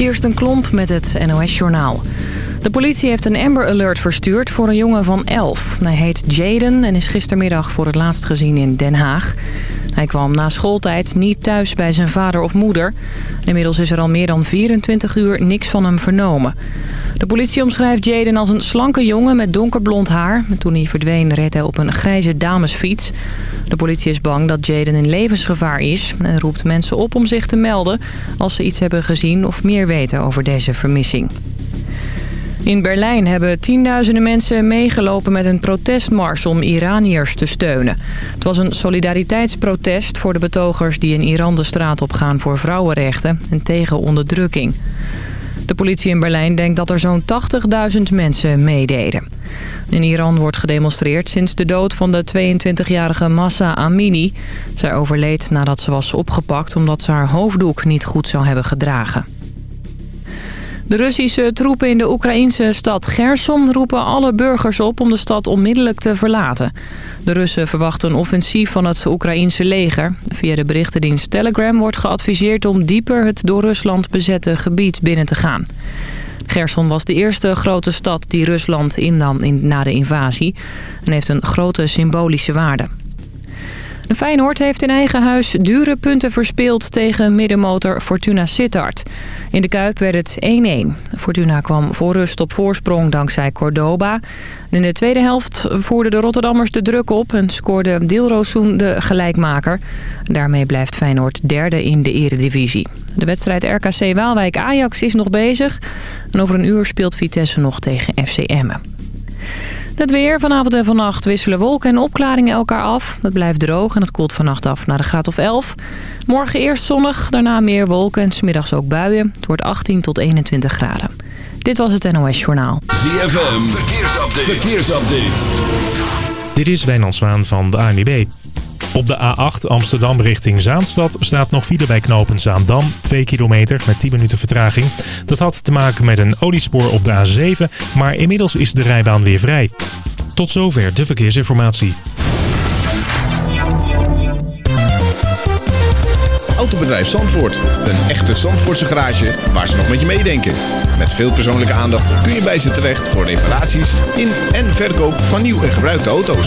Kirsten Klomp met het NOS-journaal. De politie heeft een Amber Alert verstuurd voor een jongen van 11. Hij heet Jaden en is gistermiddag voor het laatst gezien in Den Haag. Hij kwam na schooltijd niet thuis bij zijn vader of moeder. Inmiddels is er al meer dan 24 uur niks van hem vernomen. De politie omschrijft Jaden als een slanke jongen met donkerblond haar. Toen hij verdween reed hij op een grijze damesfiets. De politie is bang dat Jaden in levensgevaar is... en roept mensen op om zich te melden als ze iets hebben gezien of meer weten over deze vermissing. In Berlijn hebben tienduizenden mensen meegelopen met een protestmars om Iraniërs te steunen. Het was een solidariteitsprotest voor de betogers die in Iran de straat op gaan voor vrouwenrechten en tegen onderdrukking. De politie in Berlijn denkt dat er zo'n 80.000 mensen meededen. In Iran wordt gedemonstreerd sinds de dood van de 22-jarige Massa Amini. Zij overleed nadat ze was opgepakt omdat ze haar hoofddoek niet goed zou hebben gedragen. De Russische troepen in de Oekraïnse stad Gerson roepen alle burgers op om de stad onmiddellijk te verlaten. De Russen verwachten een offensief van het Oekraïense leger. Via de berichtendienst Telegram wordt geadviseerd om dieper het door Rusland bezette gebied binnen te gaan. Gerson was de eerste grote stad die Rusland innam na de invasie en heeft een grote symbolische waarde. Feyenoord heeft in eigen huis dure punten verspeeld tegen middenmotor Fortuna Sittard. In de Kuip werd het 1-1. Fortuna kwam voor rust op voorsprong dankzij Cordoba. In de tweede helft voerden de Rotterdammers de druk op en scoorde Dilrosun de gelijkmaker. Daarmee blijft Feyenoord derde in de eredivisie. De wedstrijd RKC Waalwijk-Ajax is nog bezig. En over een uur speelt Vitesse nog tegen FC Emmen. Het weer vanavond en vannacht wisselen wolken en opklaringen elkaar af. Het blijft droog en het koelt vannacht af naar de graad of 11. Morgen eerst zonnig, daarna meer wolken en smiddags ook buien. Het wordt 18 tot 21 graden. Dit was het NOS Journaal. ZFM, verkeersupdate. verkeersupdate. Dit is Wijnand Zwaan van de ANWB. Op de A8 Amsterdam richting Zaanstad staat nog file bij knopen Zaandam. 2 kilometer met 10 minuten vertraging. Dat had te maken met een oliespoor op de A7, maar inmiddels is de rijbaan weer vrij. Tot zover de verkeersinformatie. Autobedrijf Zandvoort. Een echte Zandvoortse garage waar ze nog met je meedenken. Met veel persoonlijke aandacht kun je bij ze terecht voor reparaties in en verkoop van nieuw en gebruikte auto's.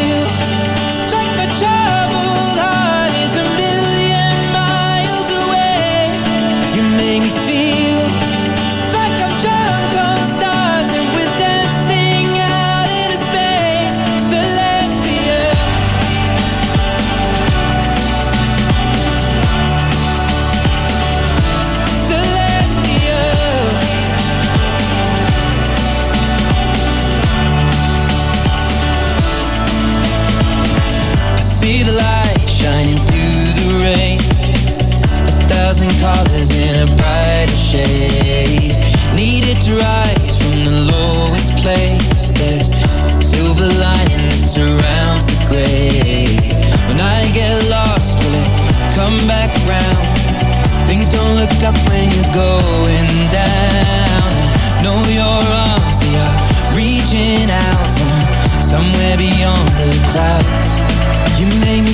a brighter shade. Needed to rise from the lowest place. There's silver that surrounds the gray When I get lost, will it come back? Things don't look up when you're going down. I know your arms, they are reaching out From somewhere beyond the clouds. You make me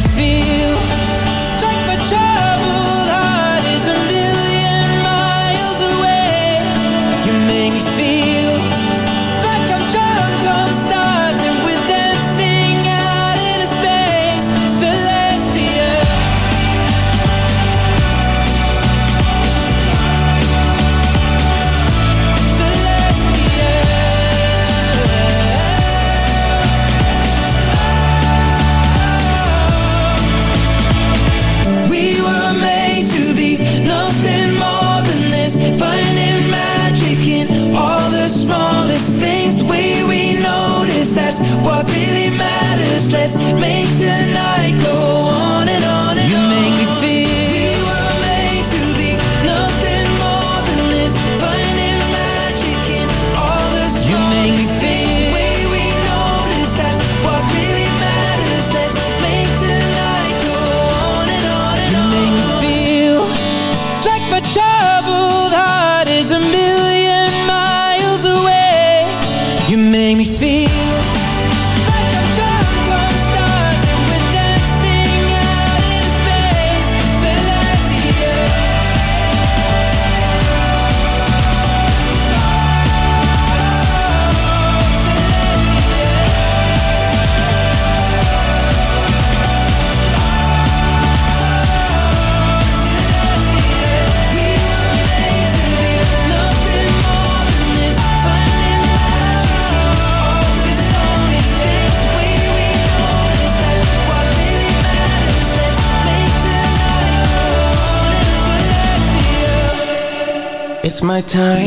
time.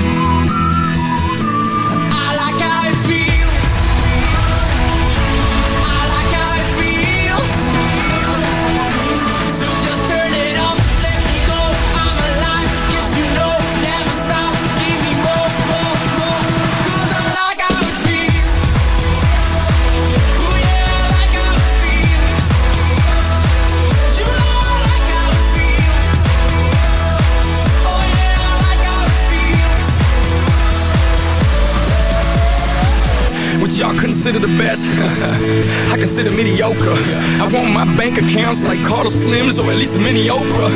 Consider the best? I consider mediocre. I want my bank accounts like Carlos Slims or at least a mini Oprah.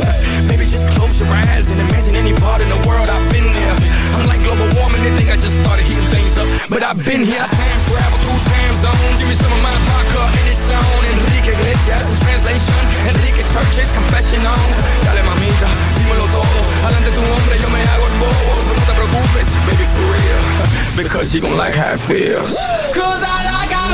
Maybe just close your eyes and imagine any part in the world I've been there. I'm like global warming, they think I just started heating things. But I've been here, time travel through time zones. Give me some of my vodka and it's on. Enrique Iglesias in translation. Enrique Church's confession on. Dale mamita, dímelo todo. Adelante tu hombre, yo me hago el bobo. No te preocupes, baby, for real. Because you gon' like how it feels. Cause I like how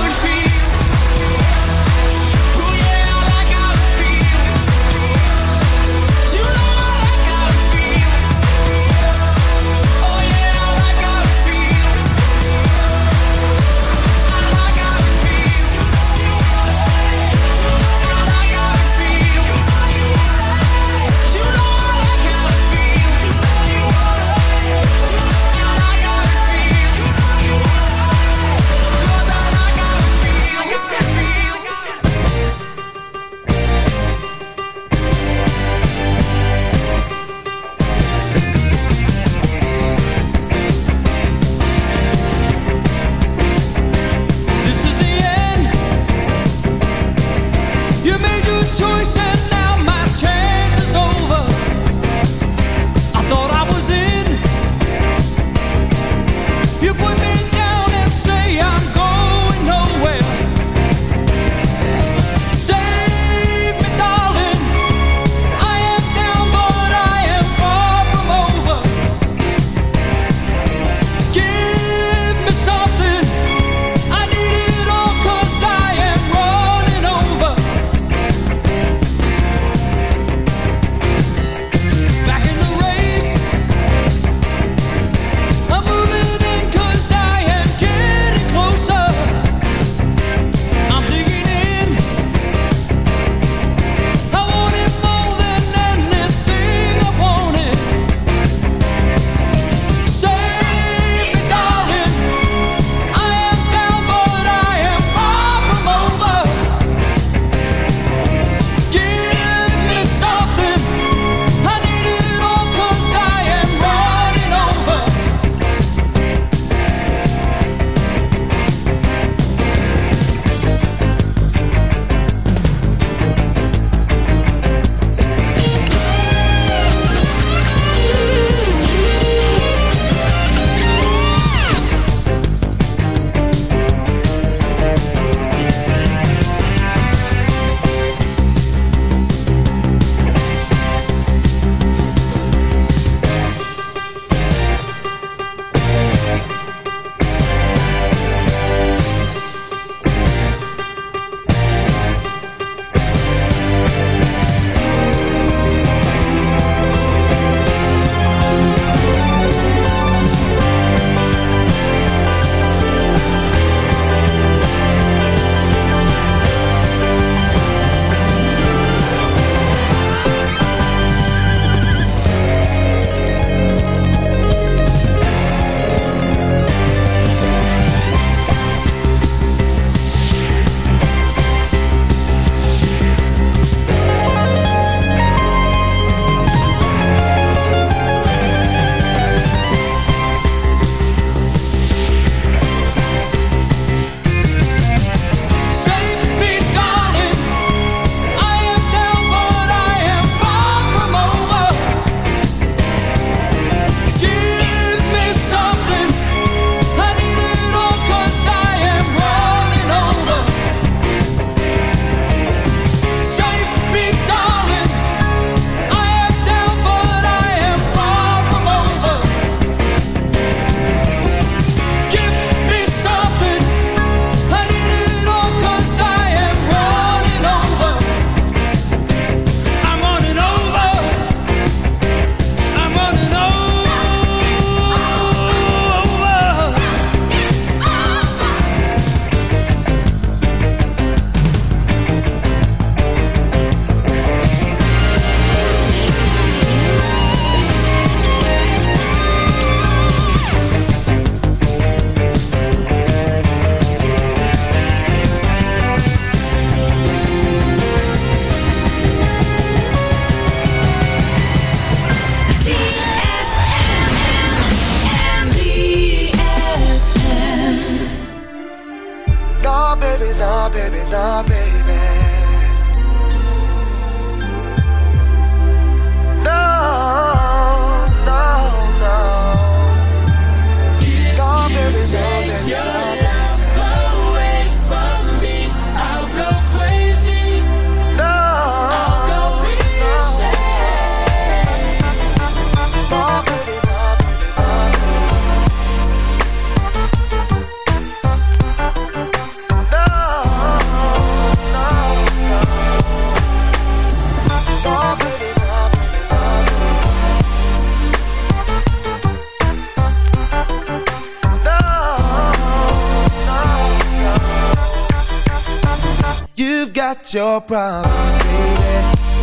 your problem, baby,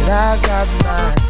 and I got mine.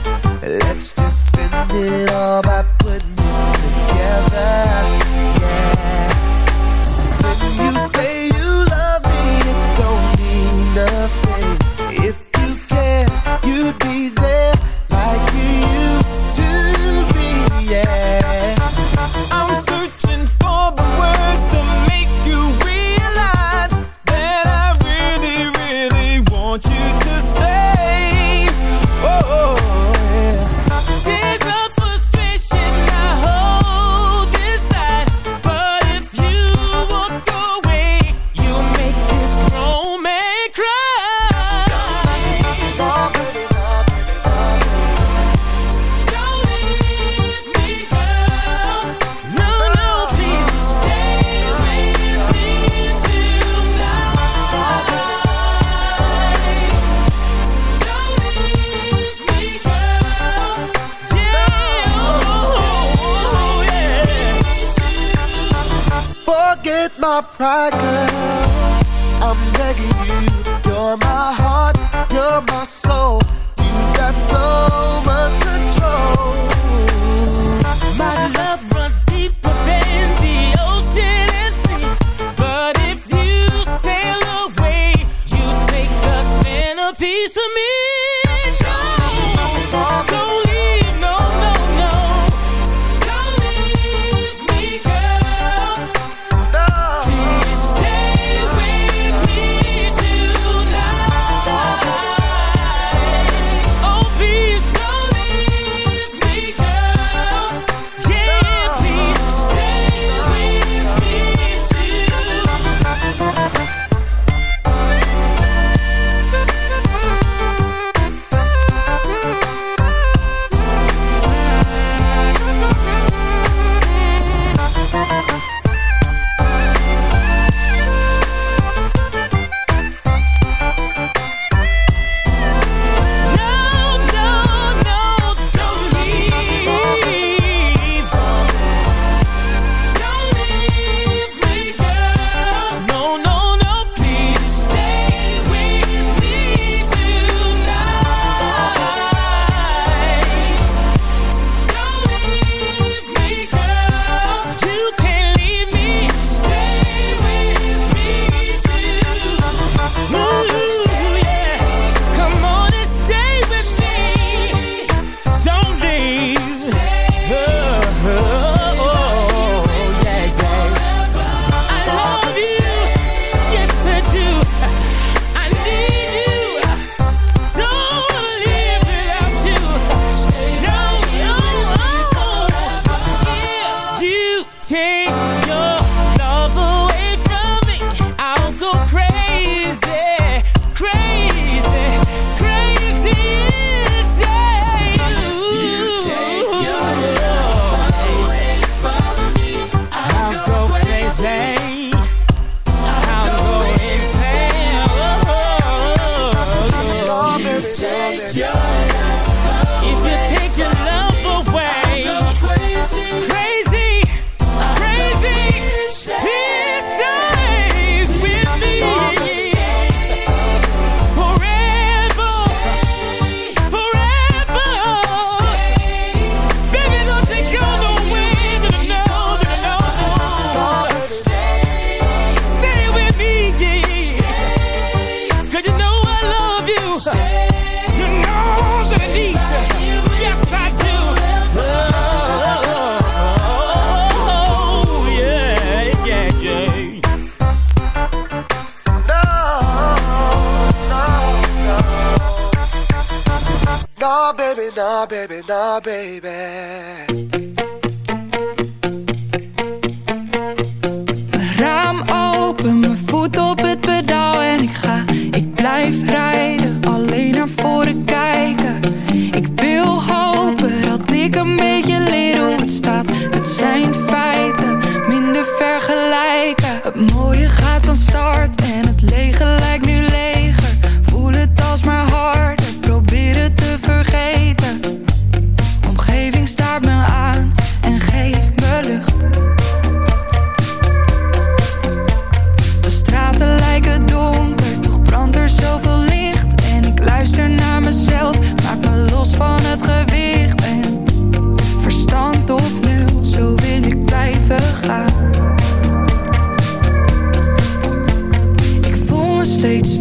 piece of me.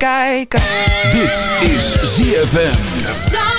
kijken. Dit is ZFM.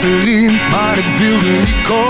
Het zat erin, maar het wilde niet komen.